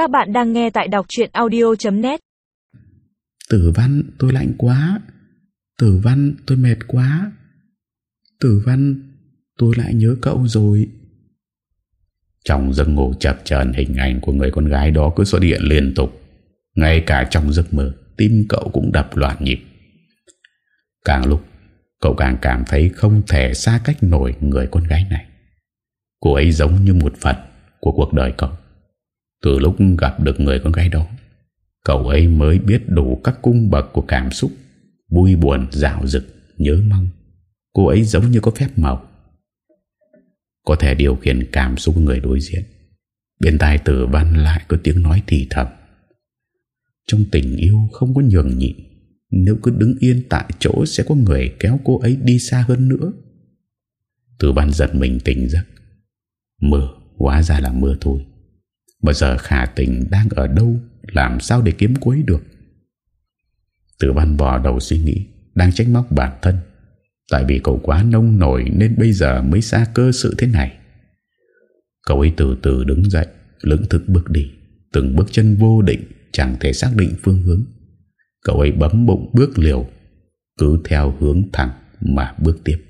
Các bạn đang nghe tại đọc truyện audio.net Tử văn tôi lạnh quá. Tử văn tôi mệt quá. Tử văn tôi lại nhớ cậu rồi. Trong giấc ngủ chập chờn hình ảnh của người con gái đó cứ xuất hiện liên tục. Ngay cả trong giấc mơ Tim cậu cũng đập loạn nhịp. Càng lúc Cậu càng cảm thấy không thể xa cách nổi người con gái này. Cô ấy giống như một phần của cuộc đời cậu từ lúc gặp được người con gái đó Cậu ấy mới biết đủ các cung bậc của cảm xúc Vui buồn, dạo dực, nhớ mong. Cô ấy giống như có phép màu. Có thể điều khiển cảm xúc của người đối diện. Bên tai tử văn lại có tiếng nói thì thầm. Trong tình yêu không có nhường nhịn Nếu cứ đứng yên tại chỗ Sẽ có người kéo cô ấy đi xa hơn nữa. Tử văn giật mình tỉnh giấc. Mưa hóa ra là mưa thôi. Bây giờ khả tình đang ở đâu? Làm sao để kiếm quấy được? Tử văn bò đầu suy nghĩ, Đang trách móc bản thân. Tại vì cậu quá nông nổi Nên bây giờ mới xa cơ sự thế này. Cậu ấy từ từ đứng dậy Lưỡng thức bước đi. Từng bước chân vô định, Chẳng thể xác định phương hướng. Cậu ấy bấm bụng bước liều, Cứ theo hướng thẳng mà bước tiếp.